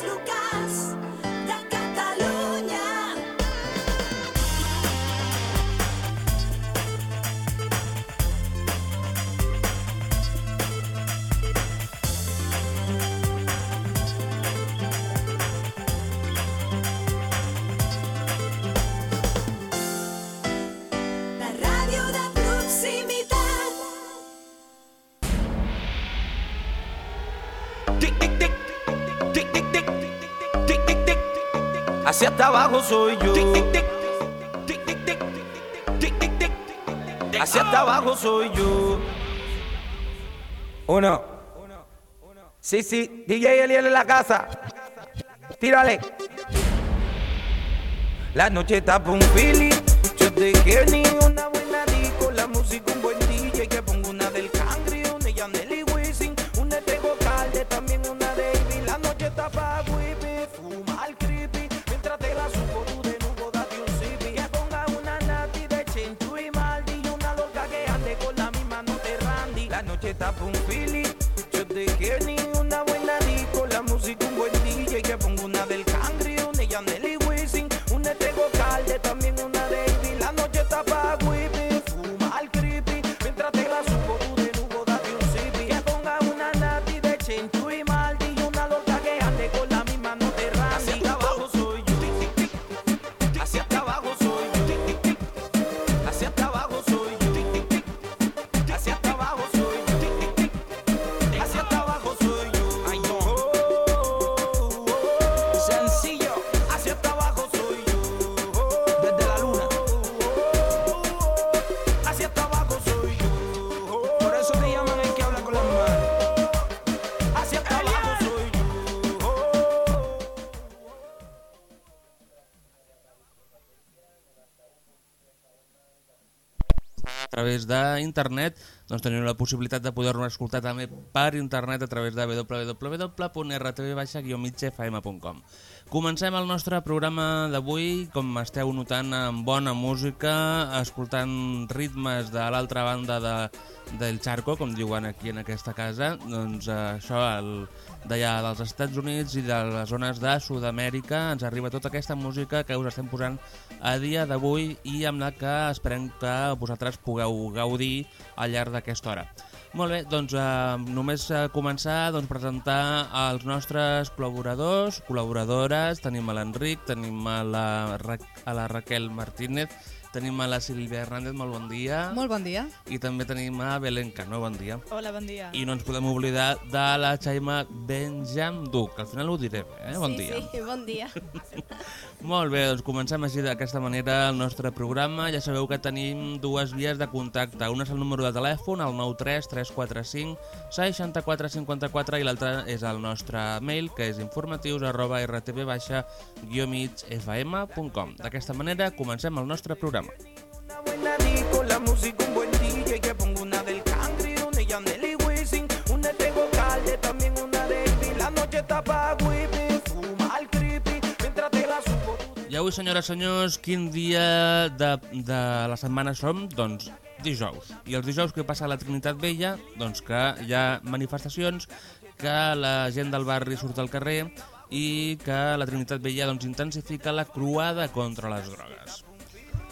governs locals Hacia hasta abajo soy yo. Tic, tic, tic. Tic, tic, tic. Tic, tic, tic. Hacia hasta abajo soy yo. Uno. Sí, sí, DJ Eliel en la casa. Tírale. La noche está pa' un feeling. Yo te quiero ni una buena disco. La música un buen DJ. Que pongo una del Cangri, una de Yaneli Wisin. Una de Tego Calde, también una de Ivy. La noche está pa' d'internet doncs teniu la possibilitat de poder-nos escoltar també per internet a través de www.rtv-migfm.com Comencem el nostre programa d'avui, com esteu notant, amb bona música, escoltant ritmes de l'altra banda de, del Charco, com diuen aquí en aquesta casa, doncs eh, això el, d'allà dels Estats Units i de les zones de Sud-amèrica ens arriba tota aquesta música que us estem posant a dia d'avui i amb la que esperem que vosaltres pugueu gaudir al llarg d'aquesta hora. Molt bé, doncs eh, només eh, començar doncs, presentar els nostres col·laboradors, col·laboradores, tenim a l'Enric, tenim a la, Ra a la Raquel Martínez, tenim a la Sílvia Hernández, molt bon dia. Molt bon dia. I també tenim a Belén Cano, bon dia. Hola, bon dia. I no ens podem oblidar de la Xaima Benjam Duc, al final ho diré eh? Bon sí, dia. Sí, bon dia. Molt bé, doncs comencem així d'aquesta manera el nostre programa. Ja sabeu que tenim dues vies de contacte. Una és el número de telèfon, el 93 345 64 54 i l'altra és el nostre mail, que és informatius arroba rtv-migfm.com. D'aquesta manera comencem el nostre programa. Tú I avui, senyores i senyors, quin dia de, de la setmana som? Doncs dijous. I els dijous que passa a la Trinitat Vella? Doncs que hi ha manifestacions, que la gent del barri surt al carrer i que la Trinitat Vella doncs, intensifica la croada contra les drogues.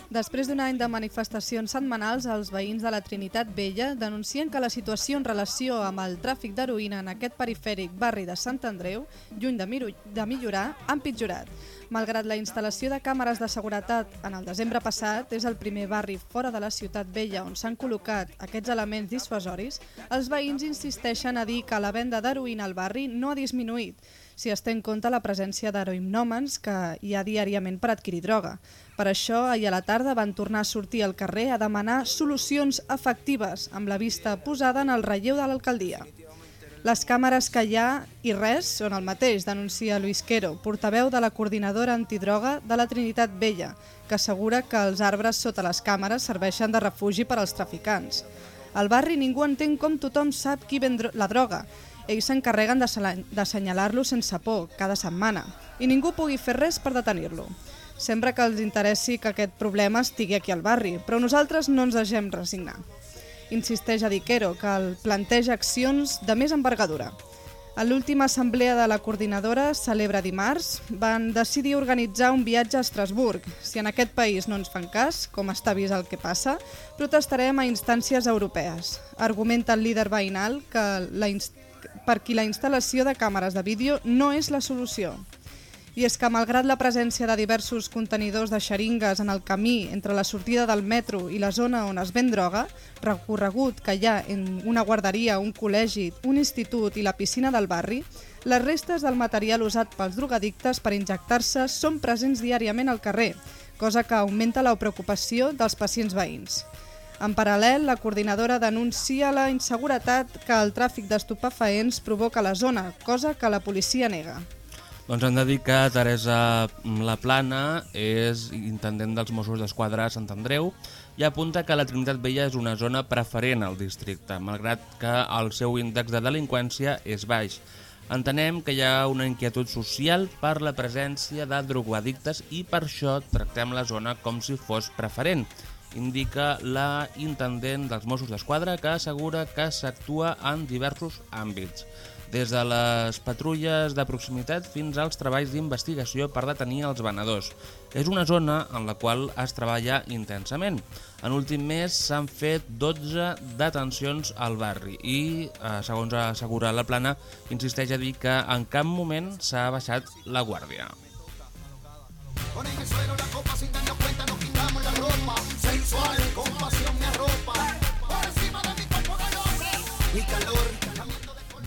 Després d'un any de manifestacions setmanals, els veïns de la Trinitat Vella denuncien que la situació en relació amb el tràfic d'heroïna en aquest perifèric barri de Sant Andreu, lluny de, de millorar, ha empitjorat. Malgrat la instal·lació de càmeres de seguretat en el desembre passat, és el primer barri fora de la ciutat vella on s'han col·locat aquests elements dissuasoris, els veïns insisteixen a dir que la venda d'heroïna al barri no ha disminuït, si es té en compte la presència d'heroïnòmens que hi ha diàriament per adquirir droga. Per això, ahir a la tarda van tornar a sortir al carrer a demanar solucions efectives, amb la vista posada en el relleu de l'alcaldia. Les càmeres que hi ha i res són el mateix, denuncia Luis Quero, portaveu de la coordinadora antidroga de la Trinitat Vella, que assegura que els arbres sota les càmeres serveixen de refugi per als traficants. Al barri ningú entén com tothom sap qui ven la droga. Ells s'encarreguen d'assenyalar-lo sense por, cada setmana, i ningú pugui fer res per detenir-lo. Sembla que els interessi que aquest problema estigui aquí al barri, però nosaltres no ens deixem resignar insisteix a Diquero, que el planteja accions de més envergadura. A l'última assemblea de la coordinadora, celebra dimarts, van decidir organitzar un viatge a Estrasburg. Si en aquest país no ens fan cas, com està vist el que passa, protestarem a instàncies europees. Argumenta el líder veïnal que la inst per qui la instal·lació de càmeres de vídeo no és la solució. I és que, malgrat la presència de diversos contenidors de xeringues en el camí entre la sortida del metro i la zona on es ven droga, recorregut que hi ha en una guarderia, un col·legi, un institut i la piscina del barri, les restes del material usat pels drogadictes per injectar-se són presents diàriament al carrer, cosa que augmenta la preocupació dels pacients veïns. En paral·lel, la coordinadora denuncia la inseguretat que el tràfic d'estupefaents provoca a la zona, cosa que la policia nega. Doncs hem de dir que Teresa Laplana és intendent dels Mossos d'Esquadra a Sant Andreu i apunta que la Trinitat Vella és una zona preferent al districte, malgrat que el seu índex de delinqüència és baix. Entenem que hi ha una inquietud social per la presència de drogoaddictes i per això tractem la zona com si fos preferent, indica la intendent dels Mossos d'Esquadra que assegura que s'actua en diversos àmbits des de les patrulles de proximitat fins als treballs d'investigació per detenir els venedors. És una zona en la qual es treballa intensament. En últim mes s'han fet 12 detencions al barri i, eh, segons assegura la plana, insisteix a dir que en cap moment s'ha baixat la guàrdia.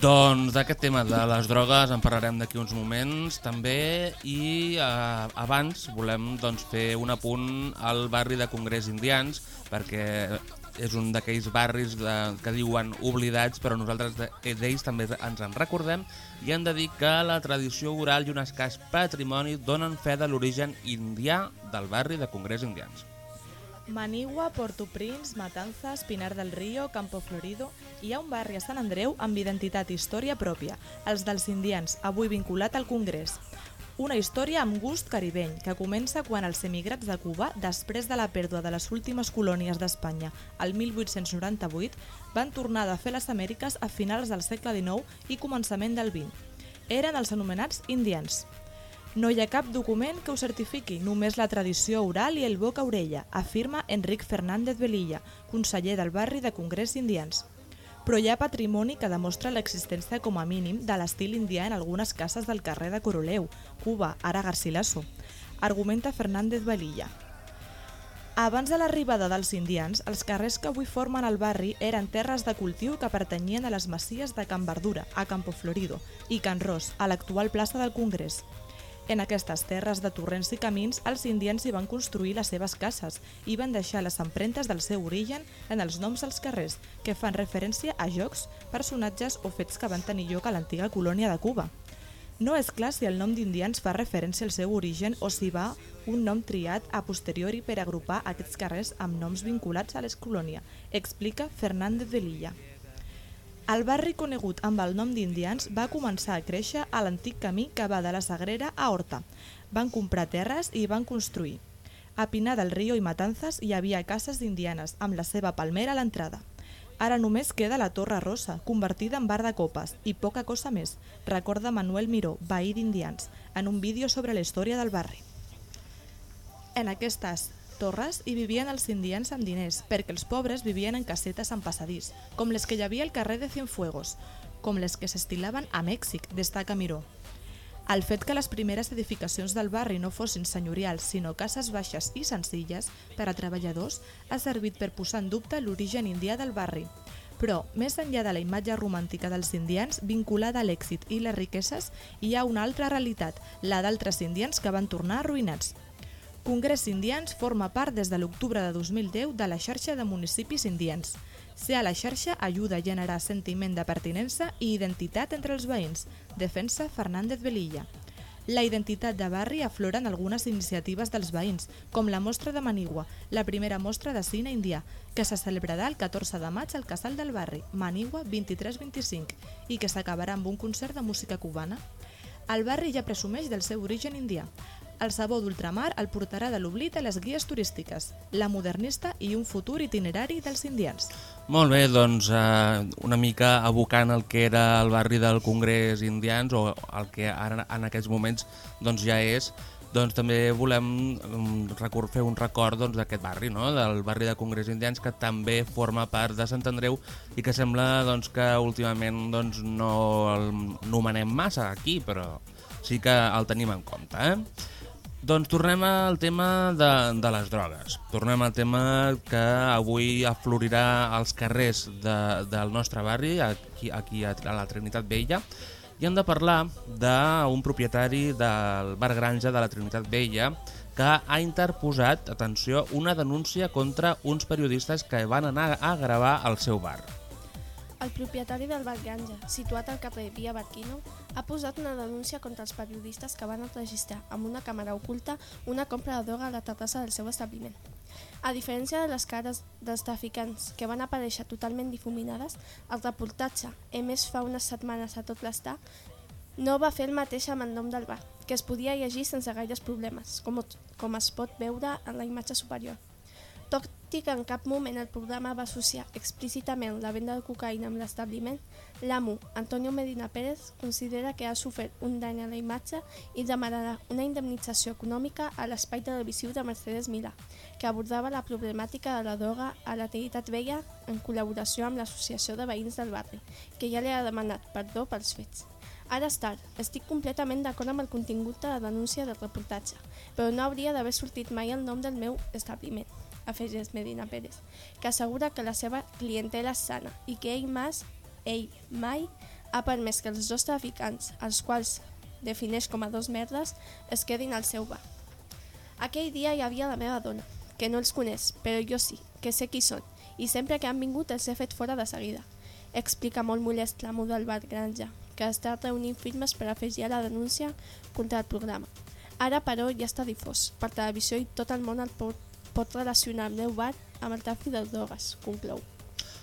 Doncs d'aquest tema de les drogues en parlarem d'aquí uns moments també. I eh, abans volem doncs, fer un apunt al barri de Congrés Indians perquè és un d'aquells barris de, que diuen oblidats però nosaltres de- d'ells també ens en recordem. I hem de dir que la tradició oral i un escàs patrimoni donen fe de l'origen indià del barri de Congrés Indians. Manigua, Porto Prince, Matanzas, Pinar del Río, Campo Florido... Hi ha un barri a Sant Andreu amb identitat i història pròpia, els dels indians, avui vinculat al Congrés. Una història amb gust caribeny, que comença quan els emigrats de Cuba, després de la pèrdua de les últimes colònies d'Espanya, el 1898, van tornar de fer les Amèriques a finals del segle XIX i començament del XX. Eren els anomenats indians. No hi ha cap document que ho certifiqui, només la tradició oral i el boca orella, afirma Enric Fernández Velilla, conseller del barri de Congrés Indians. Però hi ha patrimoni que demostra l'existència com a mínim de l'estil indià en algunes cases del carrer de Coroleu, Cuba, ara Garcilaso, argumenta Fernández Velilla. Abans de l'arribada dels indians, els carrers que avui formen el barri eren terres de cultiu que pertanyien a les masies de Can Verdura, a Campo Florido, i Can Ros, a l'actual plaça del Congrés. En aquestes terres de torrents i camins, els indians hi van construir les seves cases i van deixar les empremtes del seu origen en els noms dels carrers, que fan referència a jocs, personatges o fets que van tenir lloc a l'antiga colònia de Cuba. No és clar si el nom d'indians fa referència al seu origen o si va un nom triat a posteriori per agrupar aquests carrers amb noms vinculats a l'excolònia, explica Fernández de Lilla. El barri conegut amb el nom d'Indians va començar a créixer a l'antic camí que va de la Sagrera a Horta. Van comprar terres i van construir. A Pinar del Río i Matanzas hi havia cases d'indianes amb la seva palmera a l'entrada. Ara només queda la Torre Rosa, convertida en bar de copes, i poca cosa més, recorda Manuel Miró, veí d'Indians, en un vídeo sobre la història del barri. En aquestes torres hi vivien els indians amb diners, perquè els pobres vivien en casetes amb passadís, com les que hi havia al carrer de Cienfuegos, com les que s'estilaven a Mèxic, destaca Miró. El fet que les primeres edificacions del barri no fossin senyorials, sinó cases baixes i senzilles per a treballadors, ha servit per posar en dubte l'origen indià del barri. Però, més enllà de la imatge romàntica dels indians vinculada a l'èxit i les riqueses, hi ha una altra realitat, la d'altres indians que van tornar arruïnats. Congrés Indians forma part des de l'octubre de 2010 de la xarxa de municipis indians. Ser a la xarxa ajuda a generar sentiment de pertinença i identitat entre els veïns, defensa Fernández Velilla. La identitat de barri aflora en algunes iniciatives dels veïns, com la Mostra de Manigua, la primera mostra de cine indià, que se celebrarà el 14 de maig al Casal del Barri, Manigua 23-25, i que s'acabarà amb un concert de música cubana. El barri ja presumeix del seu origen indià. El sabor d'ultramar el portarà de l'oblit a les guies turístiques, la modernista i un futur itinerari dels indians. Molt bé, doncs eh, una mica abocant el que era el barri del Congrés Indians o el que ara en aquests moments doncs, ja és, doncs també volem mm, fer un record doncs, d'aquest barri, no? del barri de Congrés Indians, que també forma part de Sant Andreu i que sembla doncs, que últimament doncs, no el nomenem massa aquí, però sí que el tenim en compte. Eh? Doncs tornem al tema de, de les drogues. Tornem al tema que avui aflorirà als carrers de, del nostre barri, aquí, aquí a, a la Trinitat Vella, i hem de parlar d'un propietari del bar Granja de la Trinitat Vella que ha interposat, atenció, una denúncia contra uns periodistes que van anar a gravar al seu bar. El propietari del bar Granja, situat al carrer Via Barquino, ha posat una denúncia contra els periodistes que van enregistrar amb una càmera oculta una compra de droga a la terrassa del seu establiment. A diferència de les cares dels traficants que van aparèixer totalment difuminades, el reportatge, emès fa unes setmanes a tot l'estat, no va fer el mateix amb el nom del bar, que es podia llegir sense gaires problemes, com, com es pot veure en la imatge superior. Tot i que en cap moment el programa va associar explícitament la venda de cocaïna amb l'establiment, l'amo, Antonio Medina Pérez, considera que ha sofert un dany a la imatge i demanarà una indemnització econòmica a l'espai televisiu de Mercedes Milà, que abordava la problemàtica de la droga a la Trinitat Vella en col·laboració amb l'Associació de Veïns del Barri, que ja li ha demanat perdó pels fets. Ara és tard, estic completament d'acord amb el contingut de la denúncia del reportatge, però no hauria d'haver sortit mai el nom del meu establiment, afegeix Medina Pérez, que assegura que la seva clientela és sana i que ell, mas, ell mai ha permès que els dos traficants, els quals defineix com a dos merdes, es quedin al seu bar. Aquell dia hi havia la meva dona, que no els coneix, però jo sí, que sé qui són, i sempre que han vingut els he fet fora de seguida. Explica molt molest l'amo del bar Granja, que està reunint firmes per afegir a la denúncia contra el programa. Ara, però, ja està difós per televisió i tot el món el pot, pot relacionar el meu bar amb el tràfic de drogues, conclou.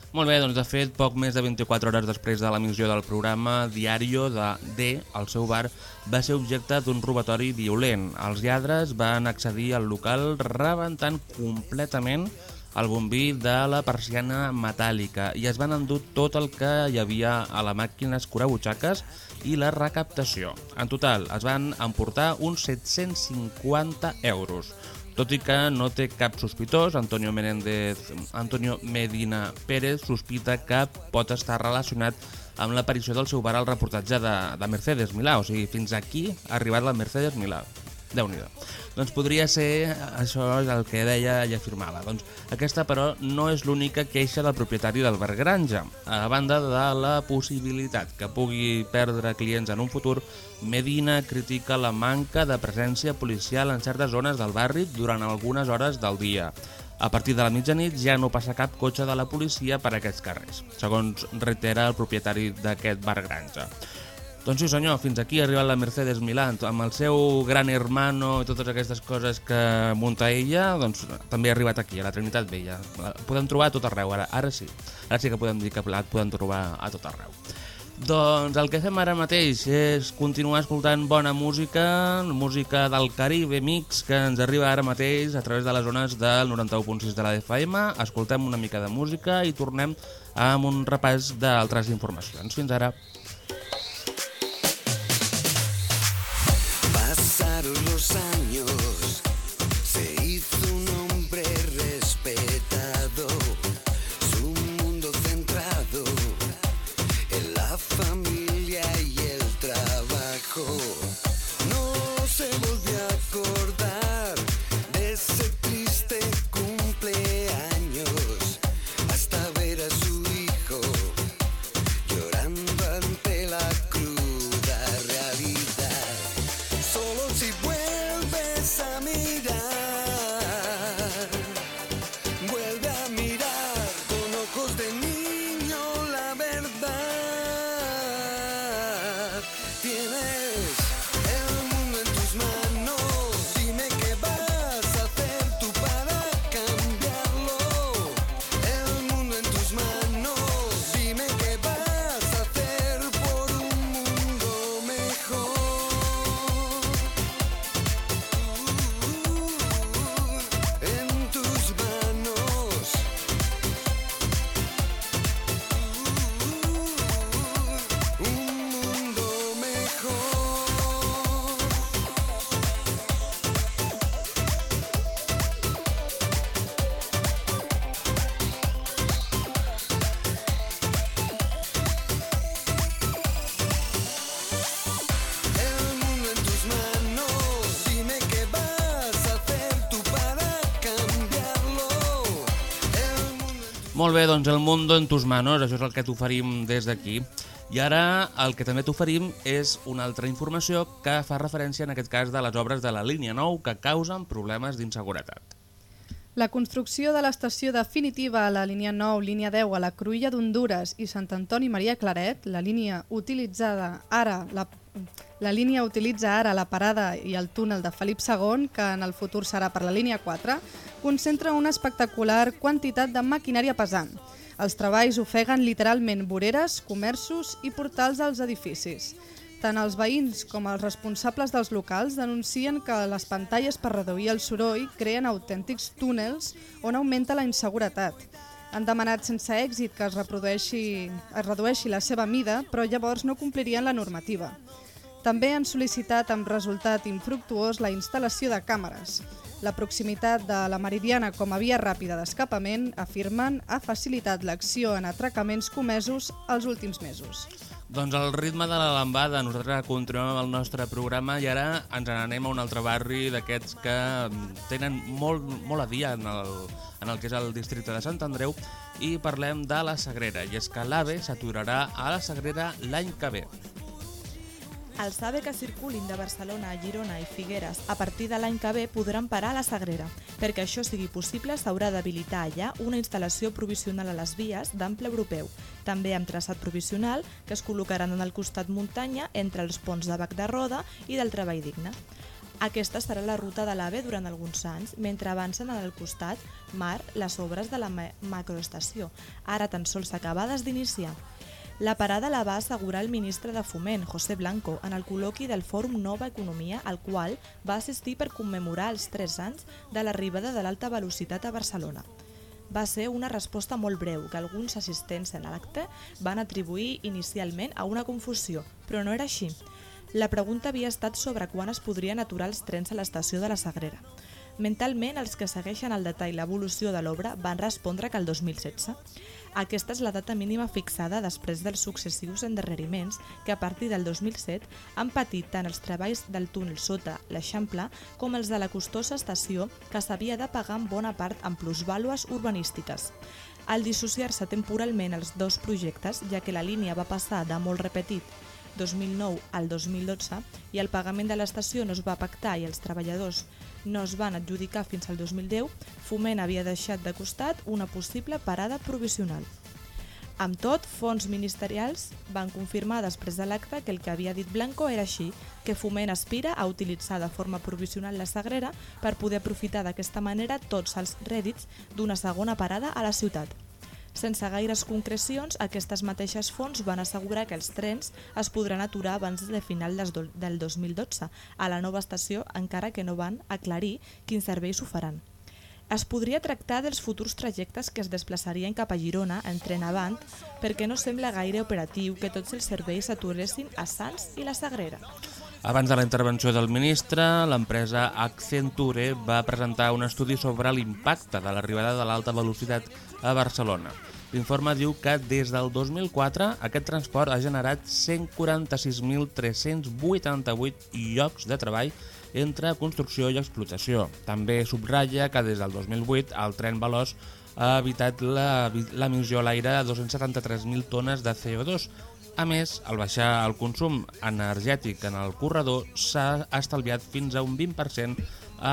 Molt bé, doncs de fet, poc més de 24 hores després de l'emissió del programa, Diario de D, el seu bar, va ser objecte d'un robatori violent. Els lladres van accedir al local rebentant completament el bombí de la persiana metàl·lica i es van endur tot el que hi havia a la màquina escurabutxaques i la recaptació. En total, es van emportar uns 750 euros. Tot i que no té cap sospitós, Antonio, Menéndez, Antonio Medina Pérez sospita que pot estar relacionat amb l'aparició del seu bar al reportatge de, de Mercedes Milà. O sigui, fins aquí ha arribat la Mercedes Milà. Déu nhi Doncs podria ser, això és el que deia i afirmava. Doncs aquesta, però, no és l'única queixa del propietari del bar Granja. A banda de la possibilitat que pugui perdre clients en un futur, Medina critica la manca de presència policial en certes zones del barri durant algunes hores del dia. A partir de la mitjanit ja no passa cap cotxe de la policia per aquests carrers, segons reitera el propietari d'aquest bar Granja. Doncs sí senyor, fins aquí ha arribat la Mercedes Milà amb el seu gran hermano i totes aquestes coses que munta ella, doncs també ha arribat aquí, a la Trinitat Vella. La podem trobar a tot arreu, ara, ara sí. Ara sí que podem dir que la podem trobar a tot arreu. Doncs el que fem ara mateix és continuar escoltant bona música, música del Caribe Mix, que ens arriba ara mateix a través de les zones del 91.6 de la FM. Escoltem una mica de música i tornem amb un repàs d'altres informacions. Fins ara. Los años, Molt bé, doncs el Mundo en tus manos, això és el que t'oferim des d'aquí. I ara el que també t'oferim és una altra informació que fa referència en aquest cas de les obres de la línia 9 que causen problemes d'inseguretat. La construcció de l'estació definitiva a la línia 9, línia 10 a la Cruïlla d'Honduras i Sant Antoni Maria Claret, la línia utilitzada ara la, la línia utilitza ara la parada i el túnel de Felip II, que en el futur serà per la línia 4, concentra una espectacular quantitat de maquinària pesant. Els treballs ofeguen literalment voreres, comerços i portals als edificis. Tant els veïns com els responsables dels locals denuncien que les pantalles per reduir el soroll creen autèntics túnels on augmenta la inseguretat. Han demanat sense èxit que es, reprodueixi, es redueixi la seva mida, però llavors no complirien la normativa. També han sol·licitat amb resultat infructuós la instal·lació de càmeres. La proximitat de la Meridiana com a via ràpida d'escapament, afirmen, ha facilitat l'acció en atracaments comesos els últims mesos. Doncs al ritme de la lambada, nosaltres continuem amb el nostre programa i ara ens n'anem a un altre barri d'aquests que mm, tenen molt, molt a dir en el, en el que és el districte de Sant Andreu i parlem de la Sagrera. I és que l'AVE s'aturarà a la Sagrera l'any que ve. Els AVE que circulin de Barcelona a Girona i Figueres a partir de l'any que ve podran parar a la Sagrera. Perquè això sigui possible s'haurà d'habilitar allà una instal·lació provisional a les vies d'ample europeu, també amb traçat provisional que es col·locaran en el costat muntanya entre els ponts de Bac de Roda i del Treball Digne. Aquesta serà la ruta de l'AVE durant alguns anys, mentre avancen al costat mar les obres de la ma- macroestació, ara tan sols acabades d'iniciar. La parada la va assegurar el ministre de Foment, José Blanco, en el col·loqui del Fòrum Nova Economia, al qual va assistir per commemorar els 3 anys de l'arribada de l'alta velocitat a Barcelona. Va ser una resposta molt breu que alguns assistents en l'acte van atribuir inicialment a una confusió, però no era així. La pregunta havia estat sobre quan es podrien aturar els trens a l'estació de la Sagrera. Mentalment, els que segueixen al detall l'evolució de l'obra van respondre que el 2016. Aquesta és la data mínima fixada després dels successius endarreriments que a partir del 2007 han patit tant els treballs del túnel sota l'Eixample com els de la costosa estació que s'havia de pagar en bona part amb plusvàlues urbanístiques. Al dissociar-se temporalment els dos projectes, ja que la línia va passar de molt repetit 2009 al 2012 i el pagament de l'estació no es va pactar i els treballadors no es van adjudicar fins al 2010, Foment havia deixat de costat una possible parada provisional. Amb tot, fons ministerials van confirmar després de l'acte que el que havia dit Blanco era així, que Foment aspira a utilitzar de forma provisional la Sagrera per poder aprofitar d'aquesta manera tots els rèdits d'una segona parada a la ciutat. Sense gaires concrecions, aquestes mateixes fonts van assegurar que els trens es podran aturar abans de final del 2012 a la nova estació, encara que no van aclarir quins serveis ho faran. Es podria tractar dels futurs trajectes que es desplaçarien cap a Girona en tren avant, perquè no sembla gaire operatiu que tots els serveis s'aturessin a Sants i la Sagrera. Abans de la intervenció del ministre, l'empresa Accenture va presentar un estudi sobre l'impacte de l'arribada de l'alta velocitat a Barcelona. L'informe diu que des del 2004 aquest transport ha generat 146.388 llocs de treball entre construcció i explotació. També subratlla que des del 2008 el tren veloç ha evitat l'emissió a l'aire de 273.000 tones de CO2. A més, al baixar el consum energètic en el corredor s'ha estalviat fins a un 20%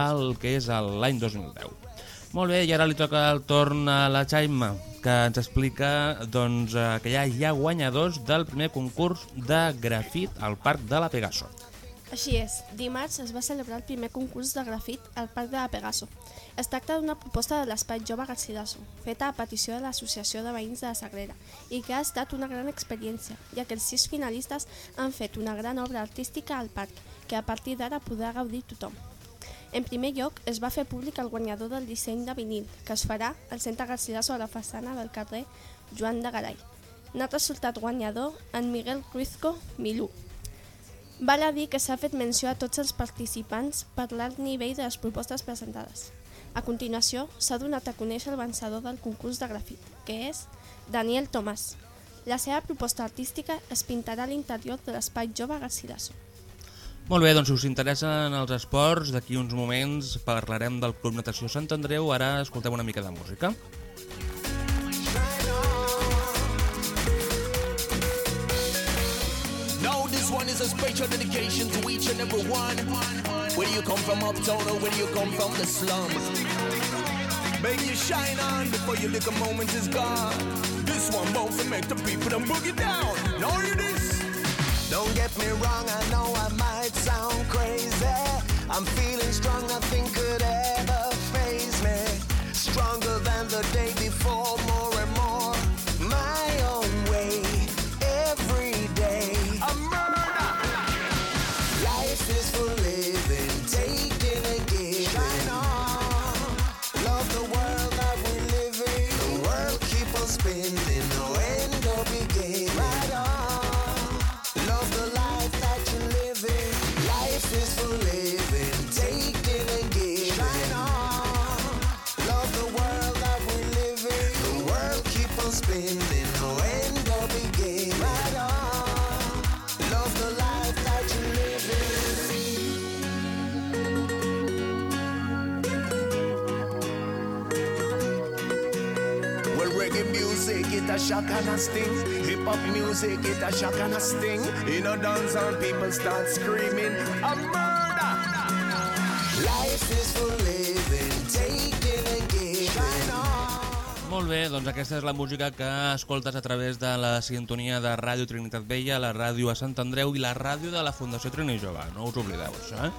al que és el- l'any 2010. Molt bé, i ara li toca el torn a la Xaima, que ens explica doncs, eh, que ja hi ha guanyadors del primer concurs de grafit al Parc de la Pegaso. Així és, dimarts es va celebrar el primer concurs de grafit al Parc de la Pegaso. Es tracta d'una proposta de l'Espai Jove Garcilaso, feta a petició de l'Associació de Veïns de la Sagrera, i que ha estat una gran experiència, ja que els sis finalistes han fet una gran obra artística al parc, que a partir d'ara podrà gaudir tothom. En primer lloc, es va fer públic el guanyador del disseny de vinil, que es farà al centre Garcilaso a la façana del carrer Joan de Garay. N'ha resultat guanyador en Miguel Ruizco Milú, Val a dir que s'ha fet menció a tots els participants per l'alt nivell de les propostes presentades. A continuació, s'ha donat a conèixer el vencedor del concurs de grafit, que és Daniel Tomàs. La seva proposta artística es pintarà a l'interior de l'Espai Jove Garcilaso. Molt bé, doncs si us interessen els esports, d'aquí uns moments parlarem del Club Natació Sant Andreu, ara escoltem una mica de música. A special dedication to each and every one. Whether you come from uptown or whether you come from the slum. Make you shine on before your little moment is gone. This one won't make the people them boogie down. Know you this? Don't get me wrong, I know I might sound crazy. I'm feeling strong, nothing could ever phase me. Stronger a sting. Hip hop music, it a shock and a sting. In a dance and people start screaming, a murder. Life is for living, taking and giving. Molt bé, doncs aquesta és la música que escoltes a través de la sintonia de Ràdio Trinitat Vella, la ràdio a Sant Andreu i la ràdio de la Fundació Trini Jove. No us oblideu, això, eh?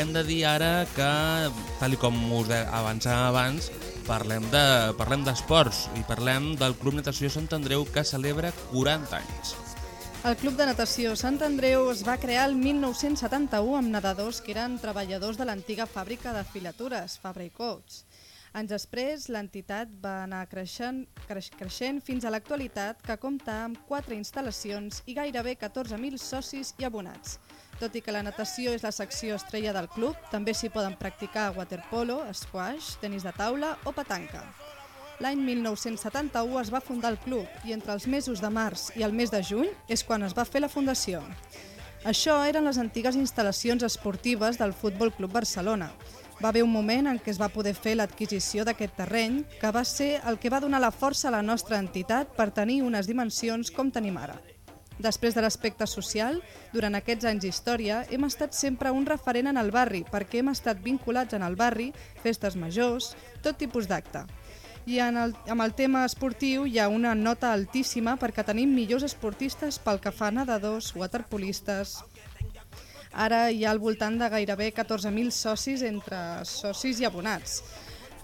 Hem de dir ara que, tal com us avançàvem abans, parlem de parlem d'esports i parlem del Club Natació Sant Andreu que celebra 40 anys. El Club de Natació Sant Andreu es va crear el 1971 amb nedadors que eren treballadors de l'antiga fàbrica de filatures, Fabra i Coats. Anys després, l'entitat va anar creixent, creix, creixent fins a l'actualitat, que compta amb quatre instal·lacions i gairebé 14.000 socis i abonats. Tot i que la natació és la secció estrella del club, també s'hi poden practicar waterpolo, squash, tenis de taula o petanca. L'any 1971 es va fundar el club i entre els mesos de març i el mes de juny és quan es va fer la fundació. Això eren les antigues instal·lacions esportives del Futbol Club Barcelona. Va haver un moment en què es va poder fer l'adquisició d'aquest terreny, que va ser el que va donar la força a la nostra entitat per tenir unes dimensions com tenim ara. Després de l'aspecte social, durant aquests anys d'història, hem estat sempre un referent en el barri perquè hem estat vinculats en el barri, festes majors, tot tipus d'acte. I en el, amb el tema esportiu hi ha una nota altíssima perquè tenim millors esportistes pel que fa a nedadors, waterpolistes... Ara hi ha al voltant de gairebé 14.000 socis entre socis i abonats.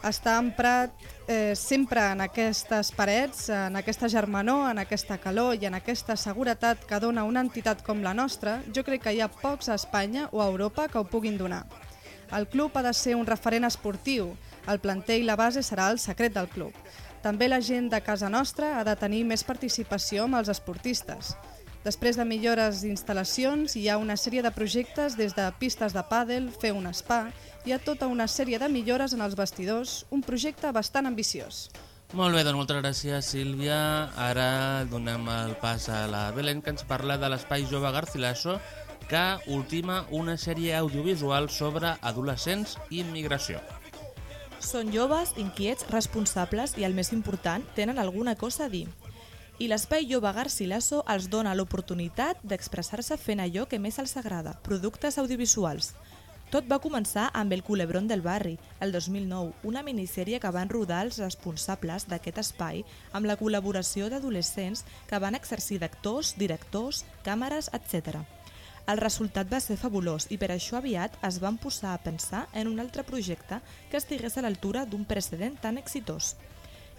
Està emprat eh, sempre en aquestes parets, en aquesta germanor, en aquesta calor i en aquesta seguretat que dona una entitat com la nostra, jo crec que hi ha pocs a Espanya o a Europa que ho puguin donar. El club ha de ser un referent esportiu, el planter i la base serà el secret del club. També la gent de casa nostra ha de tenir més participació amb els esportistes. Després de millores d'instal·lacions, hi ha una sèrie de projectes des de pistes de pàdel, fer un spa, hi ha tota una sèrie de millores en els vestidors, un projecte bastant ambiciós. Molt bé, doncs moltes gràcies Sílvia. Ara donem el pas a la Belén que ens parla de l'Espai Jove Garcilaso que ultima una sèrie audiovisual sobre adolescents i immigració. Són joves, inquiets, responsables i, el més important, tenen alguna cosa a dir. I l'Espai Jove Garcilaso els dona l'oportunitat d'expressar-se fent allò que més els agrada, productes audiovisuals. Tot va començar amb El culebrón del barri, el 2009, una minissèrie que van rodar els responsables d'aquest espai amb la col·laboració d'adolescents que van exercir d'actors, directors, càmeres, etc. El resultat va ser fabulós i per això aviat es van posar a pensar en un altre projecte que estigués a l'altura d'un precedent tan exitós.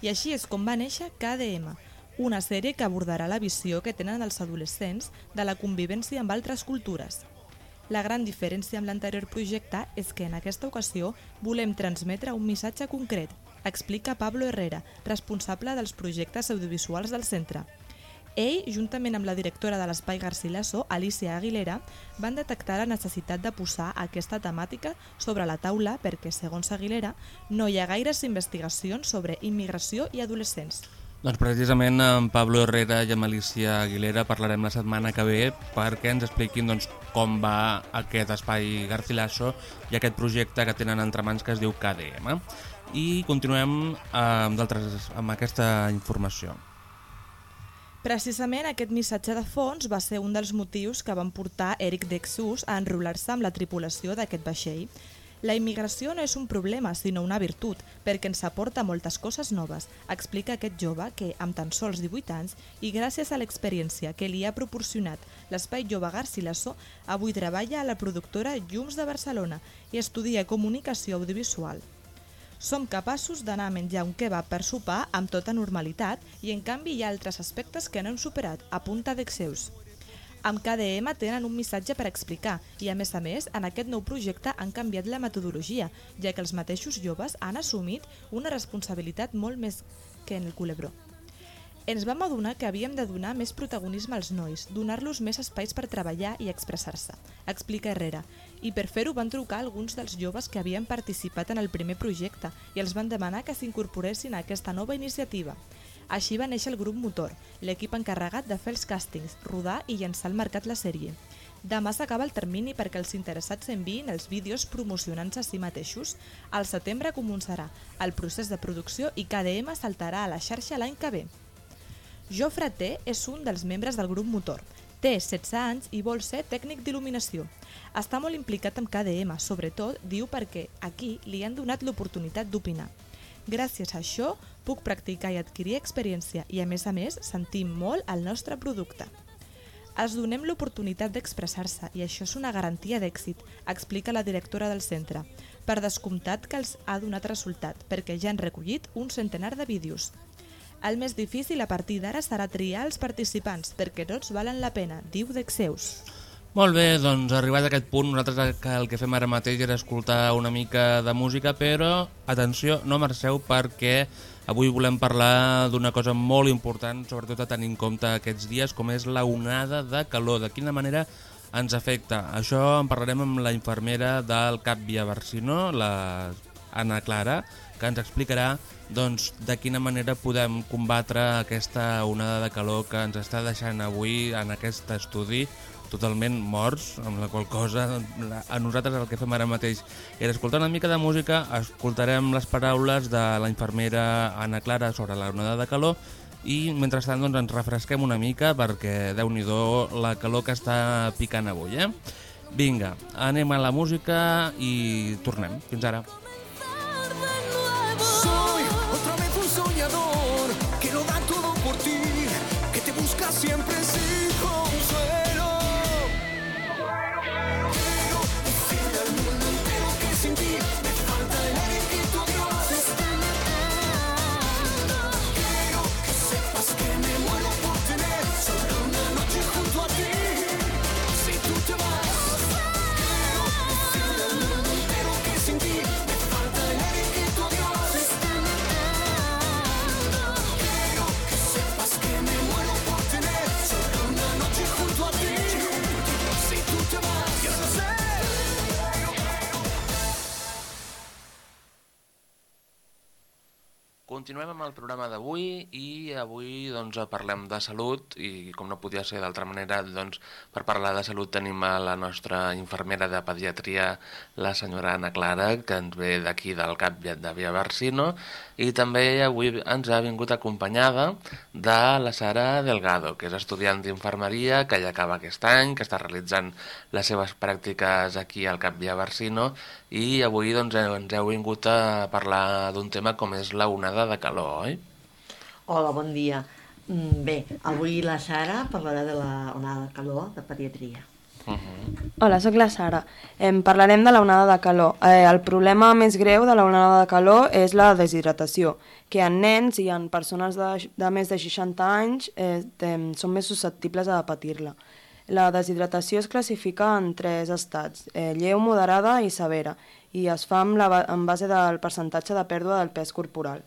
I així és com va néixer KDM, una sèrie que abordarà la visió que tenen els adolescents de la convivència amb altres cultures. La gran diferència amb l'anterior projecte és que en aquesta ocasió volem transmetre un missatge concret, explica Pablo Herrera, responsable dels projectes audiovisuals del centre. Ell, juntament amb la directora de l'Espai Garcilaso, Alicia Aguilera, van detectar la necessitat de posar aquesta temàtica sobre la taula perquè, segons Aguilera, no hi ha gaires investigacions sobre immigració i adolescents. Doncs precisament amb Pablo Herrera i amb Alicia Aguilera parlarem la setmana que ve perquè ens expliquin doncs, com va aquest espai Garcilaso i aquest projecte que tenen entre mans que es diu KDM. I continuem amb, d'altres- amb aquesta informació. Precisament aquest missatge de fons va ser un dels motius que van portar Eric Dexus a enrolar-se amb la tripulació d'aquest vaixell. La immigració no és un problema, sinó una virtut, perquè ens aporta moltes coses noves, explica aquest jove que, amb tan sols 18 anys, i gràcies a l'experiència que li ha proporcionat l'Espai Jove Garcilaso, avui treballa a la productora Llums de Barcelona i estudia comunicació audiovisual. Som capaços d'anar a menjar un kebab per sopar amb tota normalitat i en canvi hi ha altres aspectes que no hem superat, a punta d'exeus. Amb KDM tenen un missatge per explicar i, a més a més, en aquest nou projecte han canviat la metodologia, ja que els mateixos joves han assumit una responsabilitat molt més que en el culebró. Ens vam adonar que havíem de donar més protagonisme als nois, donar-los més espais per treballar i expressar-se, explica Herrera, i per fer-ho van trucar alguns dels joves que havien participat en el primer projecte i els van demanar que s'incorporessin a aquesta nova iniciativa. Així va néixer el grup Motor, l'equip encarregat de fer els càstings, rodar i llançar al mercat la sèrie. Demà s'acaba el termini perquè els interessats enviïn els vídeos promocionant-se a si mateixos. Al setembre començarà el procés de producció i KDM saltarà a la xarxa l'any que ve. Jofre T és un dels membres del grup Motor. Té 16 anys i vol ser tècnic d'il·luminació. Està molt implicat amb KDM, sobretot, diu perquè aquí li han donat l'oportunitat d'opinar. Gràcies a això puc practicar i adquirir experiència i a més a més sentim molt el nostre producte. Els donem l'oportunitat d'expressar-se i això és una garantia d'èxit, explica la directora del centre. Per descomptat que els ha donat resultat, perquè ja han recollit un centenar de vídeos. El més difícil a partir d'ara serà triar els participants, perquè tots valen la pena, diu Dexeus. Molt bé, doncs arribat a aquest punt, nosaltres el que, fem ara mateix era escoltar una mica de música, però atenció, no marxeu perquè avui volem parlar d'una cosa molt important, sobretot a tenir en compte aquests dies, com és la onada de calor, de quina manera ens afecta. Això en parlarem amb la infermera del CAP Via Barcino, la Anna Clara, que ens explicarà doncs, de quina manera podem combatre aquesta onada de calor que ens està deixant avui en aquest estudi totalment morts, amb la qual cosa a nosaltres el que fem ara mateix era escoltar una mica de música, escoltarem les paraules de la infermera Anna Clara sobre la onada de calor i mentrestant doncs, ens refresquem una mica perquè déu nhi la calor que està picant avui. Eh? Vinga, anem a la música i tornem. Fins ara. Continuem amb el programa d'avui i avui doncs, parlem de salut i com no podia ser d'altra manera doncs, per parlar de salut tenim a la nostra infermera de pediatria la senyora Anna Clara que ens ve d'aquí del CAP de Via Barsino i també avui ens ha vingut acompanyada de la Sara Delgado que és estudiant d'infermeria que ja acaba aquest any, que està realitzant les seves pràctiques aquí al CAP Via Barsino i avui doncs, ens heu vingut a parlar d'un tema com és la onada de calor, oi? Hola, bon dia. Mm, Bé, avui la Sara parlarà de la onada de calor de pediatria. Uh -huh. Hola, sóc la Sara. Em parlarem de la onada de calor. Eh, el problema més greu de la onada de calor és la deshidratació, que en nens i en persones de, de més de 60 anys eh, tem, són més susceptibles a patir-la. La deshidratació es classifica en tres estats, eh, lleu, moderada i severa, i es fa amb la, en base del percentatge de pèrdua del pes corporal.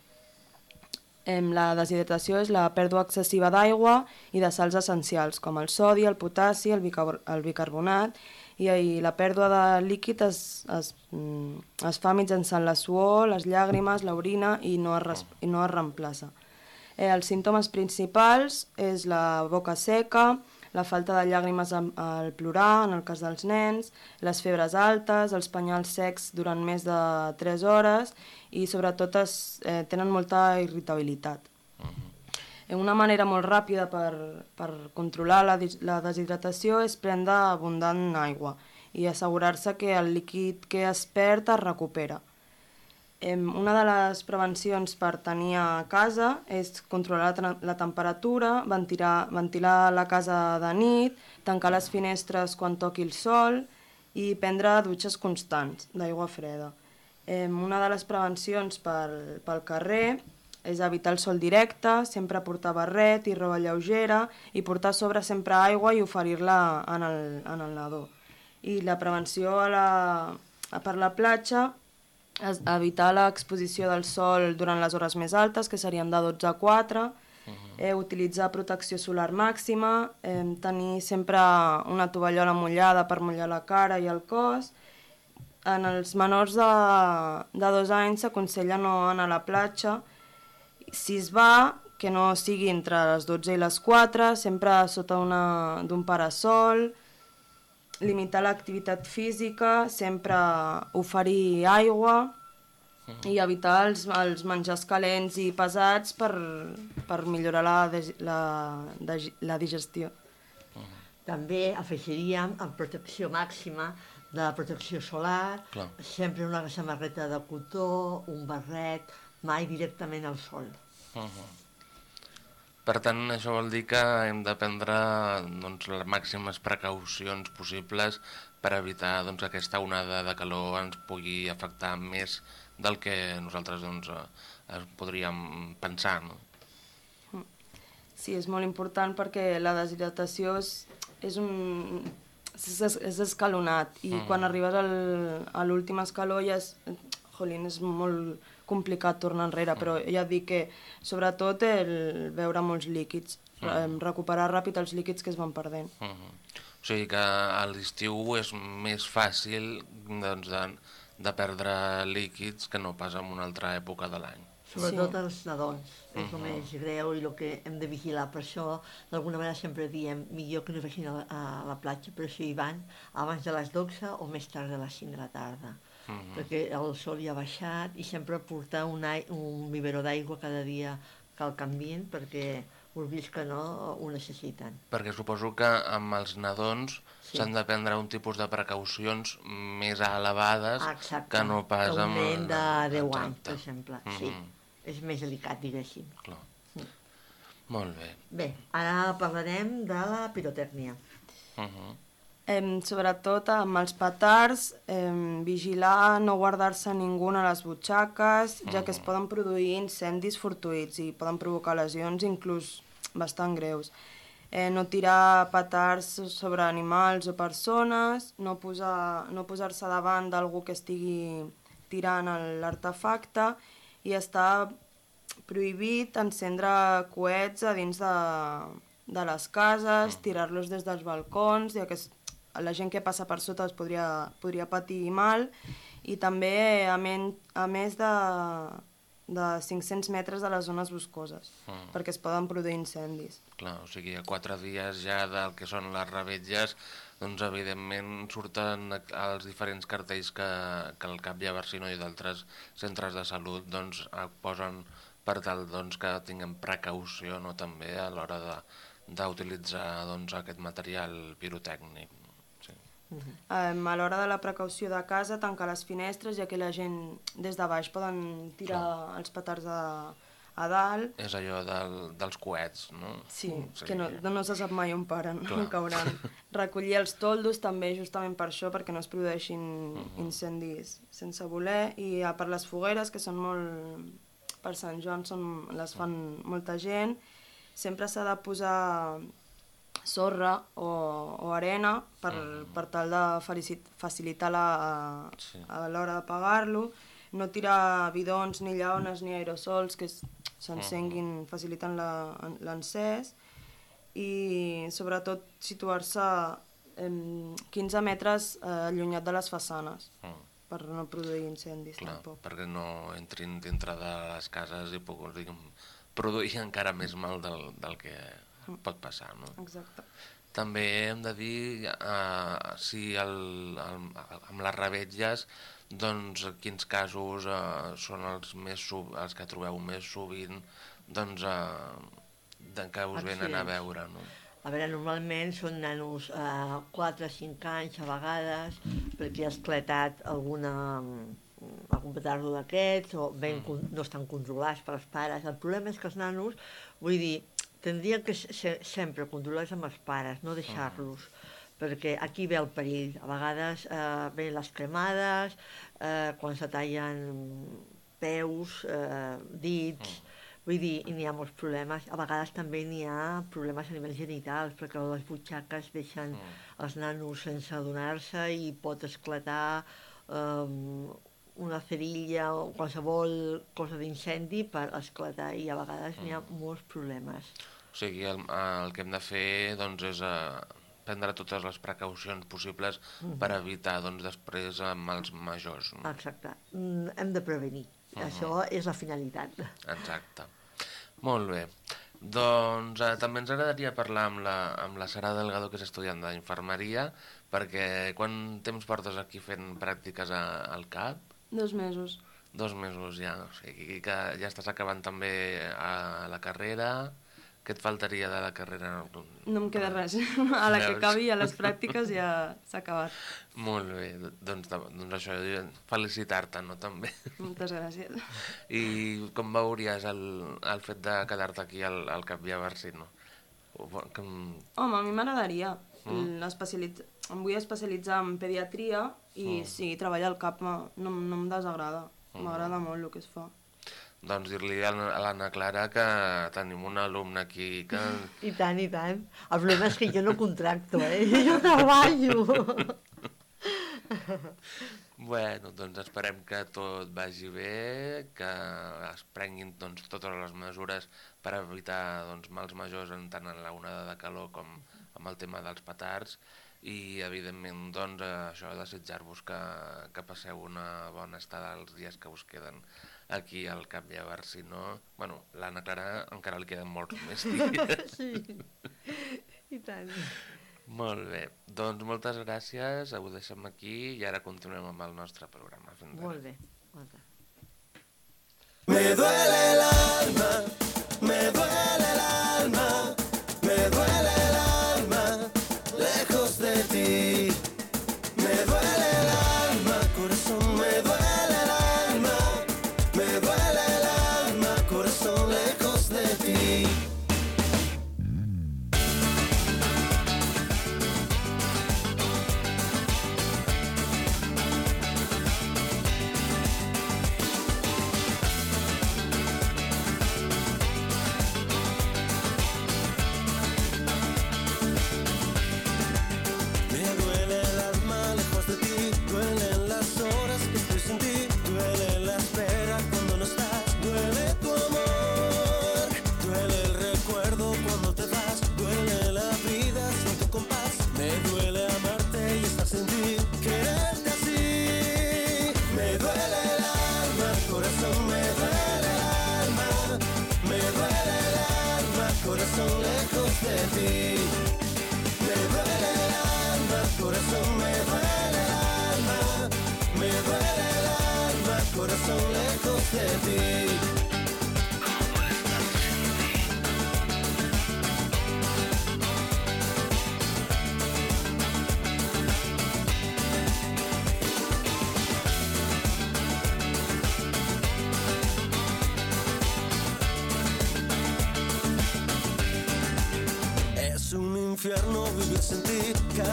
La deshidratació és la pèrdua excessiva d'aigua i de sals essencials, com el sodi, el potassi, el, bicarbon el bicarbonat, i, i la pèrdua de líquid es, es, mm, es fa mitjançant la suor, les llàgrimes, l'orina i, no i no es reemplaça. Eh, els símptomes principals és la boca seca, la falta de llàgrimes al plorar, en el cas dels nens, les febres altes, els penyals secs durant més de 3 hores i sobretot es, eh, tenen molta irritabilitat. Eh, Una manera molt ràpida per, per controlar la, la deshidratació és prendre abundant aigua i assegurar-se que el líquid que es perd es recupera. Una de les prevencions per tenir a casa és controlar la, la temperatura, ventilar, ventilar la casa de nit, tancar les finestres quan toqui el sol i prendre dutxes constants d'aigua freda. Una de les prevencions pel, pel carrer és evitar el sol directe, sempre portar barret i roba lleugera i portar a sobre sempre aigua i oferir-la en, el, en el nadó. I la prevenció a la, a per la platja evitar l'exposició del sol durant les hores més altes, que serien de 12 a 4, eh, utilitzar protecció solar màxima, eh, tenir sempre una tovallola mullada per mullar la cara i el cos. En els menors de, de dos anys s'aconsella no anar a la platja. Si es va, que no sigui entre les 12 i les 4, sempre sota una- d'un parasol, limitar l'activitat física, sempre oferir aigua i evitar els, els menjars calents i pesats per, per millorar la, la, la digestió. També afegiríem en protecció màxima de la protecció solar, Clar. sempre una samarreta de cotó, un barret, mai directament al sol. Uh -huh. Per tant, això vol dir que hem de prendre doncs, les màximes precaucions possibles per evitar doncs, aquesta onada de calor ens pugui afectar més del que nosaltres doncs, eh, podríem pensar. No? Sí, és molt important perquè la deshidratació és, és un... És escalonat i Mm. quan arribes al, a l'últim escaló ja és... Jolín, és molt complicat tornar enrere, però ja et dic que sobretot el beure molts líquids, Mm. mm. recuperar ràpid els líquids que es van perdent. Uh -huh. O sigui que a l'estiu és més fàcil doncs, de, de perdre líquids que no pas en una altra època de l'any. Sobretot Sí. els nadons, és el Mhm. més greu i el que hem de vigilar. Per això, d'alguna manera, sempre diem millor que no vagin a la, a la platja, però si hi van abans de les 12 o més tard de les 5 de la tarda. Mhm. Perquè el sol ja ha baixat i sempre portar un, un biberó d'aigua cada dia que el canvien perquè, vulguis que no, ho necessiten. Perquè suposo que amb els nadons Sí. s'han de prendre un tipus de precaucions més elevades Exacte. que no pas que un amb... nen de 10 anys, per exemple. Sí, Mhm. és més delicat, diguéssim. Clar. Mm. Molt bé. Bé, ara parlarem de la pirotècnia. Uh -huh. Em, sobretot amb els petards, em, vigilar no guardar-se ningú a les butxaques, ja que es poden produir incendis fortuïts i poden provocar lesions inclús bastant greus. Eh, no tirar petards sobre animals o persones, no posar- no posar-se davant d'algú que estigui tirant l'artefacte i està prohibit encendre coets a dins de, de les cases, tirar-los des dels balcons, ja que es, la gent que passa per sota es podria, podria patir mal, i també a, men, a més de, de 500 metres de les zones boscoses, Mm. perquè es poden produir incendis. Clar, o sigui, a quatre dies ja del que són les revetlles, doncs evidentment surten els diferents cartells que, que el CAP Llaversino i d'altres centres de salut doncs, eh, posen per tal doncs, que tinguem precaució no, també a l'hora de d'utilitzar doncs, aquest material pirotècnic. Sí. Um, a l'hora de la precaució de casa, tancar les finestres, ja que la gent des de baix poden tirar els petards a, a dalt. És allò del, dels coets, no? Sí, que no, no se sap mai on paren, Clar. on cauran. Recollir els toldos també justament per això, perquè no es produeixin Mhm. incendis sense voler. I a per les fogueres, que són molt... Per Sant Joan són, les fan molta gent, sempre s'ha de posar sorra o, o arena per, per tal de facilitar la, Sí. a l'hora d'apagar-lo, no tirar bidons, ni llaones, ni aerosols que s'encenguin, faciliten la- l'encès, i sobretot situar-se em, 15 metres eh, allunyat de les façanes Mm. per no produir incendis Clar, tampoc. perquè no entrin dintre de les cases i puguin diguem, produir encara més mal del, del que pot passar. No? Exacte. També hem de dir eh, si el, el, amb les revetlles doncs quins casos eh, són els, més, sov- els que trobeu més sovint doncs, eh, de que us venen a veure, no? A veure, normalment són nanos eh, 4 o 5 anys a vegades, perquè ha esclatat alguna, mm, algun petardo d'aquests, o ben, con- no estan controlats pels pares. El problema és que els nanos, vull dir, tindrien que ser sempre controlats amb els pares, no deixar-los, perquè aquí ve el perill. A vegades eh, ven les cremades, eh, quan se tallen peus, eh, dits, Vull dir, n'hi ha molts problemes. A vegades també n'hi ha problemes a nivell genitals, perquè les butxaques deixen els nanos sense adonar-se i pot esclatar um, una cerilla o qualsevol cosa d'incendi per esclatar i a vegades n'hi ha molts problemes. O sigui, el, el que hem de fer doncs, és eh, prendre totes les precaucions possibles Mhm. per evitar doncs, després amb els majors. No? Exacte. Mm, hem de prevenir. Mhm. Això és la finalitat. Exacte. Molt bé. Doncs eh, també ens agradaria parlar amb la, amb la Sara Delgado, que és estudiant d'infermeria, perquè quan temps portes aquí fent pràctiques a, al CAP? Dos mesos. Dos mesos ja, o sigui que ja estàs acabant també a la carrera. Què et faltaria de la carrera? No em queda res. A la que acabi a les pràctiques ja s'ha acabat. Molt bé, doncs, doncs això, felicitar-te, no, també. Moltes gràcies. I com veuries el, el fet de quedar-te aquí al, al Cap Via Barcino? Com... Home, a mi m'agradaria. Mm. L'especialitz- Em vull especialitzar en pediatria i Mm. sí, treballar al CAP no, no, em desagrada. Mm. M'agrada molt el que es fa. Doncs dir-li a l'Anna Clara que tenim un alumne aquí que... I tant, i tant. El problema és que jo no contracto, eh? Jo treballo. Bueno, doncs esperem que tot vagi bé, que es prenguin doncs, totes les mesures per evitar doncs, mals majors en tant en la onada de calor com amb el tema dels petards i evidentment doncs, això desitjar-vos que, que passeu una bona estada els dies que us queden aquí al Cap Llevar, si no... Bueno, l'Anna Clara encara li queden molts més dies. Sí, i tant. Molt bé, doncs moltes gràcies, ho deixem aquí i ara continuem amb el nostre programa. Fins. Molt bé. Molt bé. Me duele el alma, me duele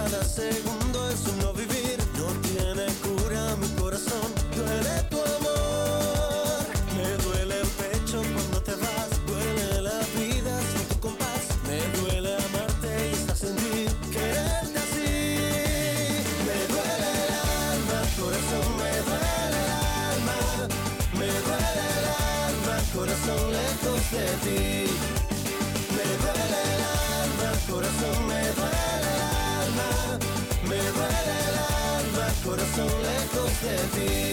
cada segundo be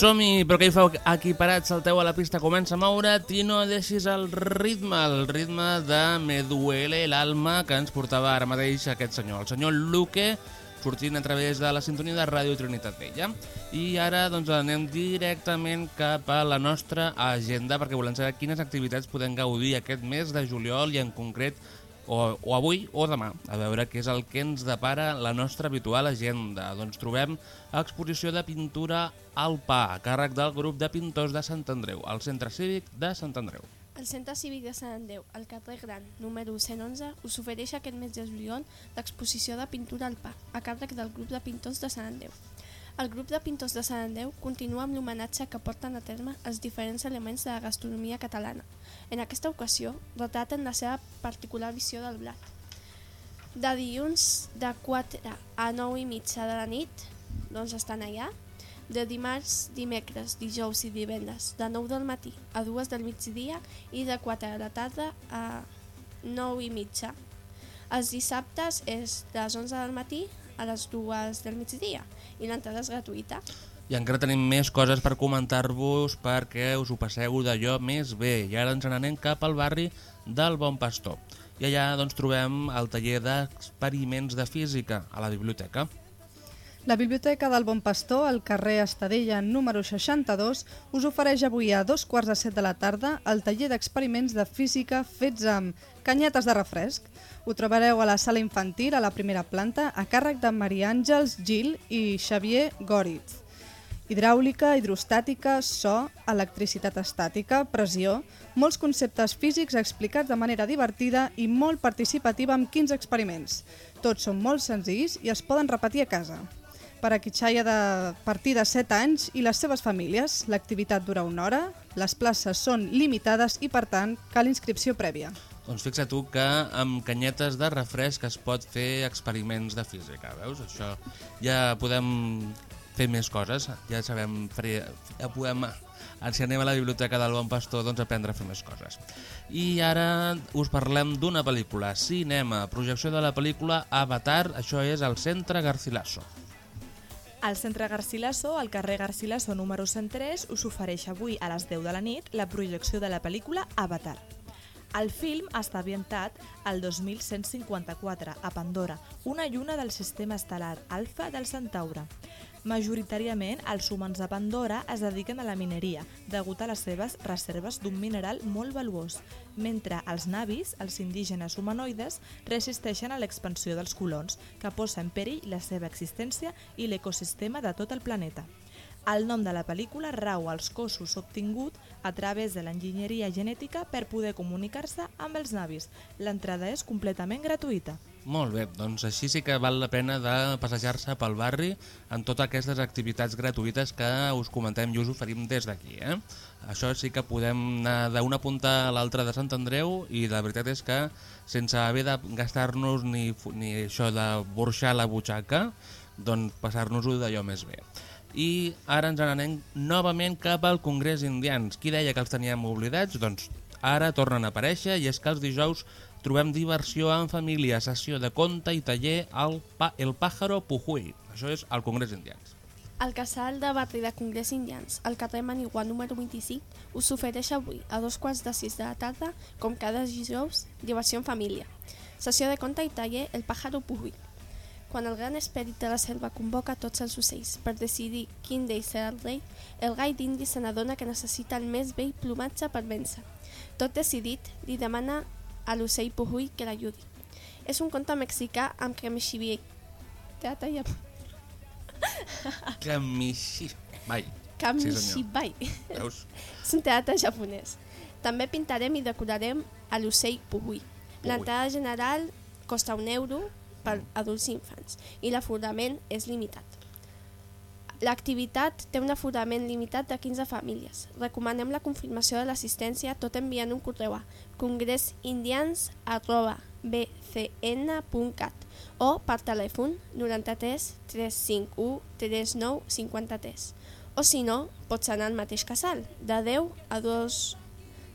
som-hi, però què hi feu aquí parats? Salteu a la pista, comença a moure't i no deixis el ritme, el ritme de Me duele l'alma que ens portava ara mateix aquest senyor, el senyor Luque, sortint a través de la sintonia de Ràdio Trinitat Vella. I ara doncs, anem directament cap a la nostra agenda perquè volem saber quines activitats podem gaudir aquest mes de juliol i en concret o, o avui o demà, a veure què és el que ens depara la nostra habitual agenda. Doncs trobem exposició de pintura al Pa, a càrrec del grup de pintors de Sant Andreu, al Centre Cívic de Sant Andreu. El Centre Cívic de Sant Andreu, al carrer Gran, número 111, us ofereix aquest mes de juliol l'exposició de pintura al pa, a càrrec del grup de pintors de Sant Andreu. El grup de pintors de Sant Andreu continua amb l'homenatge que porten a terme els diferents elements de la gastronomia catalana. En aquesta ocasió, retraten la seva particular visió del blat. De dilluns de 4 a 9 i mitja de la nit, doncs estan allà. De dimarts, dimecres, dijous i divendres, de 9 del matí a 2 del migdia i de 4 de la tarda a 9 i mitja. Els dissabtes és de les 11 del matí a les 2 del migdia i l'entrada és gratuïta. I encara tenim més coses per comentar-vos perquè us ho passeu d'allò més bé. I ara ens n'anem cap al barri del Bon Pastor. I allà doncs, trobem el taller d'experiments de física a la biblioteca. La Biblioteca del Bon Pastor, al carrer Estadella número 62, us ofereix avui a dos quarts de set de la tarda el taller d'experiments de física fets amb canyetes de refresc. Ho trobareu a la sala infantil, a la primera planta, a càrrec de Maria Àngels Gil i Xavier Goritz. Hidràulica, hidrostàtica, so, electricitat estàtica, pressió, molts conceptes físics explicats de manera divertida i molt participativa amb 15 experiments. Tots són molt senzills i es poden repetir a casa. Per a qui xaia de partir de 7 anys i les seves famílies, l'activitat dura una hora, les places són limitades i, per tant, cal inscripció prèvia. Doncs fixa't tu que amb canyetes de refresc es pot fer experiments de física, veus? Això ja podem fer més coses, ja sabem, fer, ja podem, si anem a la biblioteca del Bon Pastor, doncs aprendre a fer més coses. I ara us parlem d'una pel·lícula, cinema, projecció de la pel·lícula Avatar, això és al Centre Garcilaso. Al centre Garcilaso, al carrer Garcilaso número 103, us ofereix avui a les 10 de la nit la projecció de la pel·lícula Avatar. El film està ambientat al 2154, a Pandora, una lluna del sistema estel·lar Alfa del Centaure. Majoritàriament, els humans de Pandora es dediquen a la mineria, degut a les seves reserves d'un mineral molt valuós, mentre els navis, els indígenes humanoides, resisteixen a l'expansió dels colons, que posa en perill la seva existència i l'ecosistema de tot el planeta. El nom de la pel·lícula rau als cossos obtingut a través de l'enginyeria genètica per poder comunicar-se amb els navis. L'entrada és completament gratuïta. Molt bé, doncs així sí que val la pena de passejar-se pel barri en totes aquestes activitats gratuïtes que us comentem i us oferim des d'aquí. Eh? Això sí que podem anar d'una punta a l'altra de Sant Andreu i la veritat és que sense haver de gastar-nos ni, ni això de burxar la butxaca, doncs passar-nos-ho d'allò més bé. I ara ens n'anem novament cap al Congrés Indians. Qui deia que els teníem oblidats? Doncs ara tornen a aparèixer i és que els dijous trobem diversió en família, sessió de conte i taller al pa El Pájaro Pujuy. Això és al Congrés Indians. El casal de barri de Congrés Indians, al carrer Manigua número 25, us ofereix avui, a dos quarts de sis de la tarda, com cada dijous, diversió en família. Sessió de conte i taller El Pájaro Pujuy. Quan el gran esperit de la selva convoca tots els ocells per decidir quin d'ells serà el rei, el gai d'indi se n'adona que necessita el més vell plomatge per vèncer. Tot decidit, li demana a l'ocell Pujuy que l'ajudi. És un conte mexicà amb cremixivier. Teatre i Kamishi... Vai. Kamishibai. Veus? És un teatre japonès. També pintarem i decorarem a l'ocell Puhui. L'entrada general costa un euro per adults i infants i l'aforament és limitat. L'activitat té un aforament limitat de 15 famílies. Recomanem la confirmació de l'assistència tot enviant un correu a congresindians.bcn.cat o per telèfon 93 351 39 53 o si no, pots anar al mateix casal, de 10 a 2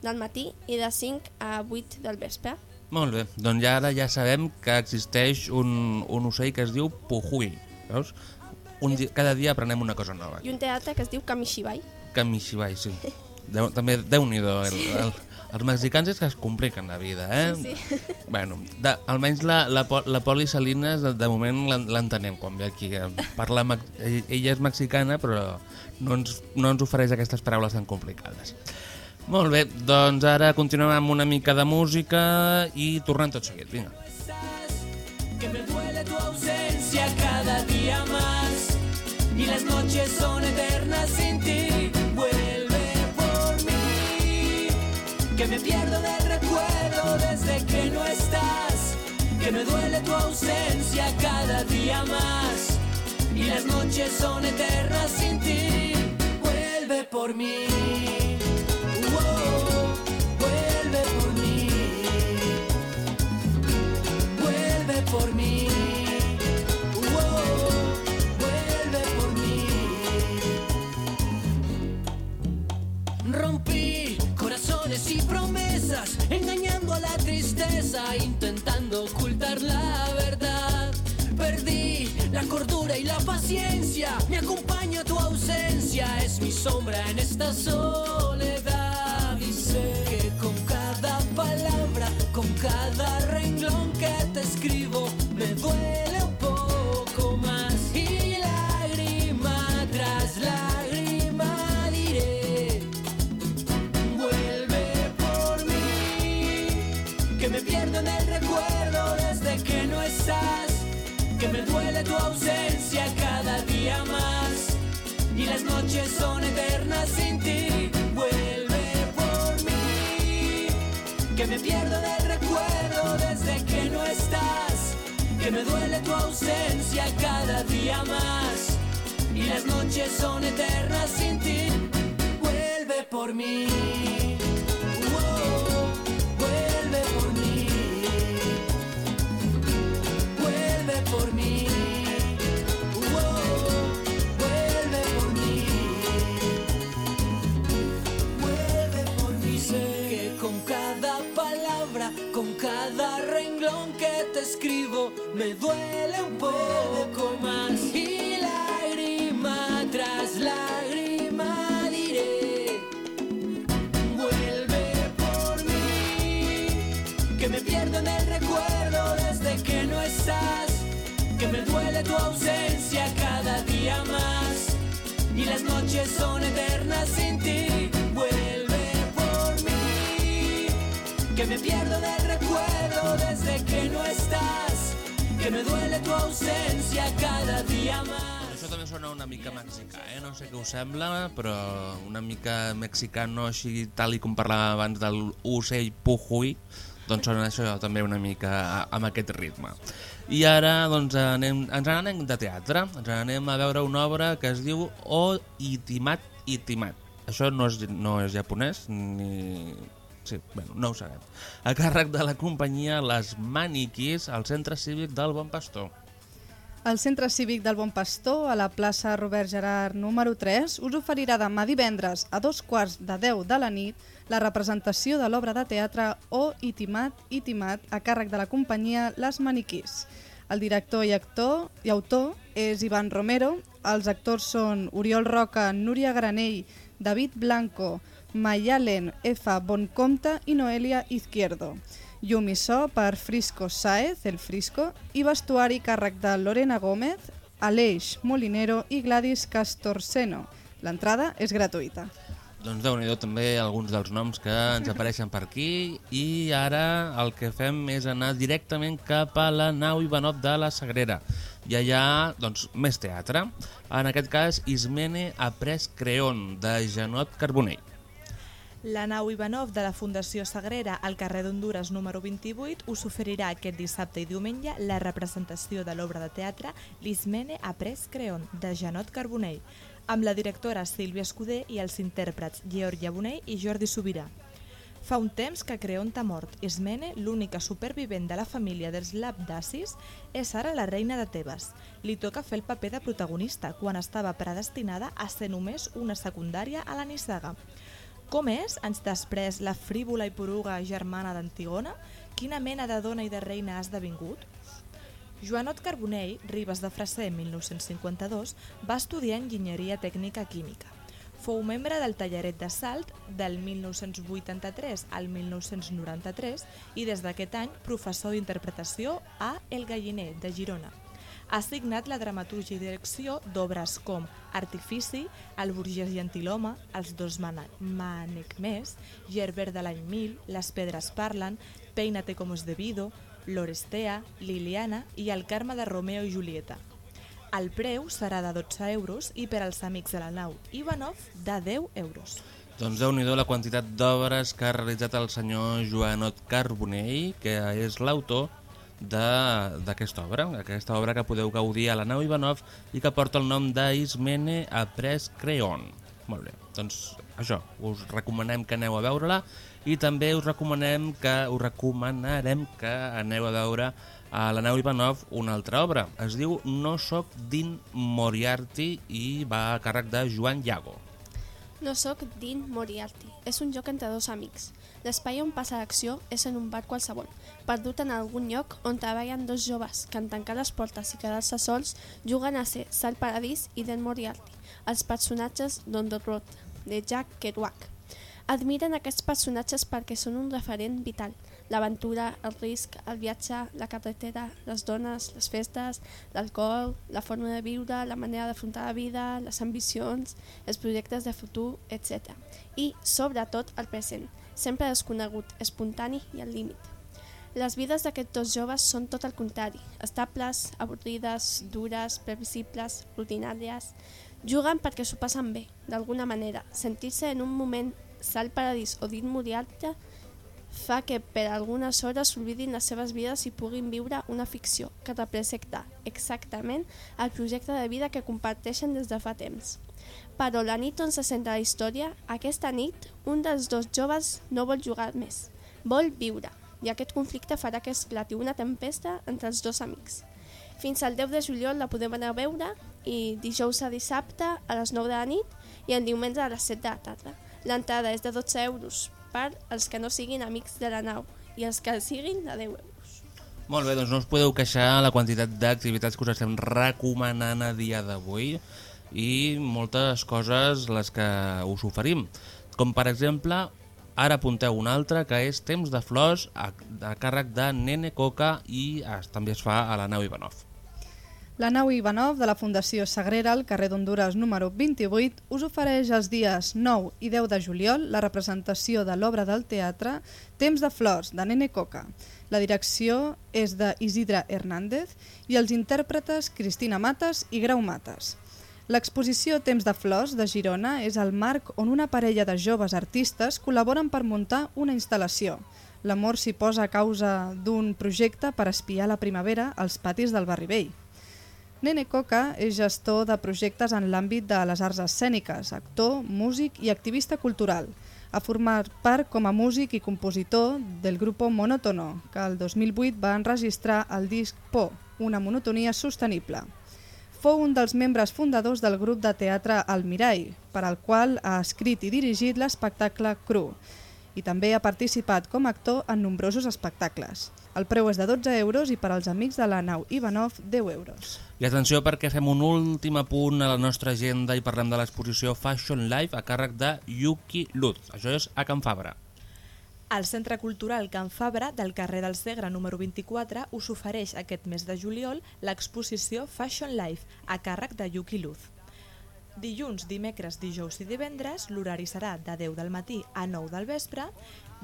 del matí i de 5 a 8 del vespre. Molt bé, doncs ja ara ja sabem que existeix un, un ocell que es diu Pujuy. Veus? Un di cada dia aprenem una cosa nova. I un teatre que es diu Kamishibai. Kamishibai, sí. Déu, també, déu-n'hi-do. El, el, els mexicans és que es compliquen la vida, eh? Sí, sí. Bueno, de, almenys la, la, la Poli Salinas de, de moment l'en- l'entenem quan ve aquí. eh, Parla, ella és mexicana però no ens, no ens ofereix aquestes paraules tan complicades. Molt bé, doncs ara continuem amb una mica de música i tornem tot seguit, vinga. que me duele tu ausencia cada día más y las noches son eternas sin ti. Vuelve por mí, que me pierdo del recuerdo desde que no estás, que me duele tu ausencia cada día más y las noches son eternas sin ti. Vuelve por mí. Wow, vuelve por mí vuelve por mí. Intentando ocultar la verdad. Perdí la cordura y la paciencia, me acompaña tu ausencia, es mi sombra en esta soledad. Y sé que con cada palabra, con cada renglón que te escribo, me duele tu ausencia cada día más. Y las noches son eternas sin ti, vuelve por mí, que me pierdo del recuerdo desde que no estás, que me duele tu ausencia cada día más. Y las noches son eternas sin ti, vuelve por mí. Escribo, me duele un poco más. Y lágrima tras lágrima diré, vuelve por mí, que me pierdo en el recuerdo desde que no estás, que me duele tu ausencia cada día más. Y las noches son eternas sin ti, me pierdo del recuerdo desde que no estás, que me duele tu ausencia cada día más. Això també sona una mica mexicà, eh? No sé què us sembla, però una mica mexicano, així tal i com parlàvem abans del ocell pujuy, doncs sona això també una mica amb aquest ritme. I ara doncs, anem, ens n'anem de teatre, ens n'anem a veure una obra que es diu O Itimat Itimat. Això no és, no és japonès, ni... Sí, bueno, no ho sabem. A càrrec de la companyia Les Maniquis al Centre Cívic del Bon Pastor. El Centre Cívic del Bon Pastor, a la plaça Robert Gerard número 3, us oferirà demà divendres a dos quarts de 10 de la nit la representació de l'obra de teatre O Itimat Itimat a càrrec de la companyia Les Maniquís. El director i actor i autor és Ivan Romero, els actors són Oriol Roca, Núria Granell, David Blanco, Mayalen F. Boncompte i Noelia Izquierdo. Llum i so per Frisco Saez, el Frisco, i vestuari càrrec de Lorena Gómez, Aleix Molinero i Gladys Castorseno. L'entrada és gratuïta. Doncs déu nhi també alguns dels noms que ens apareixen per aquí i ara el que fem és anar directament cap a la nau Ivanov de la Sagrera. I allà, doncs, més teatre. En aquest cas, Ismene Après Creon, de Janot Carbonell. La nau Ivanov de la Fundació Sagrera al carrer d'Honduras número 28 us oferirà aquest dissabte i diumenge la representació de l'obra de teatre L'Ismene Après Creon, de Janot Carbonell, amb la directora Sílvia Escudé i els intèrprets Georgia Bonell i Jordi Sobirà. Fa un temps que Creon t'ha mort. Ismene, l'única supervivent de la família dels Labdacis, és ara la reina de Tebes. Li toca fer el paper de protagonista quan estava predestinada a ser només una secundària a la nissaga. Com és, anys després, la frívola i poruga germana d'Antigona? Quina mena de dona i de reina ha esdevingut? Joanot Carbonell, Ribes de Freser 1952, va estudiar enginyeria tècnica química. Fou membre del Tallaret de Salt del 1983 al 1993 i des d'aquest any professor d'interpretació a El Galliner, de Girona. Ha signat la dramaturgia i direcció d'obres com Artifici, El burgès gentilhome, Els dos mana- manecmés, Gerber de l'any 1000, Les pedres parlen, Peínate como es debido, L'Orestea, Liliana i El Carme de Romeo i Julieta. El preu serà de 12 euros i per als amics de la nau Ivanov de 10 euros. Doncs déu nhi la quantitat d'obres que ha realitzat el senyor Joanot Carbonell, que és l'autor d'aquesta obra, aquesta obra que podeu gaudir a la nau Ivanov i que porta el nom d'Ismene Après Creon. Molt bé, doncs això, us recomanem que aneu a veure-la i també us recomanem que us recomanarem que aneu a veure a la nau Ivanov una altra obra. Es diu No soc Dean Moriarty i va a càrrec de Joan Llago. No sóc Dean Moriarty. És un joc entre dos amics. L'espai on passa l'acció és en un bar qualsevol, perdut en algun lloc on treballen dos joves que en tancar les portes i quedar-se sols juguen a ser Sal Paradís i Dan Moriarty, els personatges d'On the Road, de Jack Kerouac. Admiren aquests personatges perquè són un referent vital. L'aventura, el risc, el viatge, la carretera, les dones, les festes, l'alcohol, la forma de viure, la manera d'afrontar la vida, les ambicions, els projectes de futur, etc. I, sobretot, el present, sempre desconegut, espontani i al límit. Les vides d'aquests dos joves són tot el contrari, estables, avorrides, dures, previsibles, rutinàries. Juguen perquè s'ho passen bé, d'alguna manera. Sentir-se en un moment sal paradís o dit Moriarty fa que per algunes hores s'oblidin les seves vides i puguin viure una ficció que representa exactament el projecte de vida que comparteixen des de fa temps. Però la nit on se centra la història, aquesta nit, un dels dos joves no vol jugar més, vol viure, i aquest conflicte farà que esclati una tempesta entre els dos amics. Fins al 10 de juliol la podem anar a veure i dijous a dissabte a les 9 de la nit i el diumenge a les 7 de la tarda. L'entrada és de 12 euros per als que no siguin amics de la nau i els que siguin de 10 euros. Molt bé, doncs no us podeu queixar la quantitat d'activitats que us estem recomanant a dia d'avui i moltes coses les que us oferim. Com per exemple, ara apunteu una altra que és Temps de Flors a, a càrrec de Nene Coca i es, també es fa a la nau Ivanov. La nau Ivanov de la Fundació Sagrera, al carrer d'Honduras número 28, us ofereix els dies 9 i 10 de juliol la representació de l'obra del teatre Temps de Flors, de Nene Coca. La direcció és de Hernández i els intèrpretes Cristina Mates i Grau Mates. L'exposició Temps de Flors de Girona és el marc on una parella de joves artistes col·laboren per muntar una instal·lació. L'amor s'hi posa a causa d'un projecte per espiar la primavera als patis del barri vell. Nene Coca és gestor de projectes en l'àmbit de les arts escèniques, actor, músic i activista cultural. Ha format part com a músic i compositor del grup Monótono, que el 2008 va enregistrar el disc Po, una monotonia sostenible. Fou un dels membres fundadors del grup de teatre El Mirall, per al qual ha escrit i dirigit l'espectacle Cru, i també ha participat com a actor en nombrosos espectacles. El preu és de 12 euros i per als amics de la nau Ivanov 10 euros. I atenció perquè fem un últim apunt a la nostra agenda i parlem de l'exposició Fashion Life a càrrec de Yuki Luz. Això és a Can Fabra. El Centre Cultural Can Fabra del carrer del Segre número 24 us ofereix aquest mes de juliol l'exposició Fashion Life a càrrec de Yuki Luz. Dilluns, dimecres, dijous i divendres l'horari serà de 10 del matí a 9 del vespre,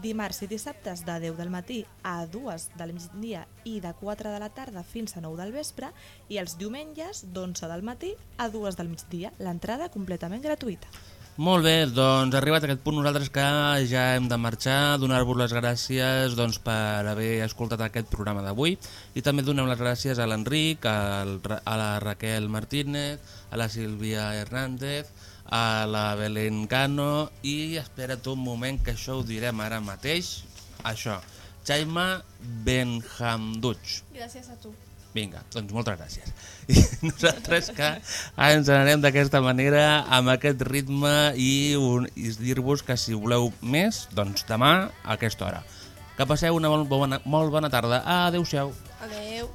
dimarts i dissabtes de 10 del matí a 2 del migdia i de 4 de la tarda fins a 9 del vespre i els diumenges d'11 del matí a 2 del migdia, l'entrada completament gratuïta. Molt bé, doncs arribat a aquest punt nosaltres que ja hem de marxar, donar-vos les gràcies doncs, per haver escoltat aquest programa d'avui i també donem les gràcies a l'Enric, a la Raquel Martínez, a la Sílvia Hernández, a la Belén Cano i espera't un moment que això ho direm ara mateix, això, Jaime Benhamduch. Gràcies a tu. Vinga, doncs moltes gràcies. I nosaltres que ens anarem d'aquesta manera, amb aquest ritme i, i dir-vos que si voleu més, doncs demà a aquesta hora. Que passeu una molt bona, molt bona tarda. Adéu-siau. Adeu.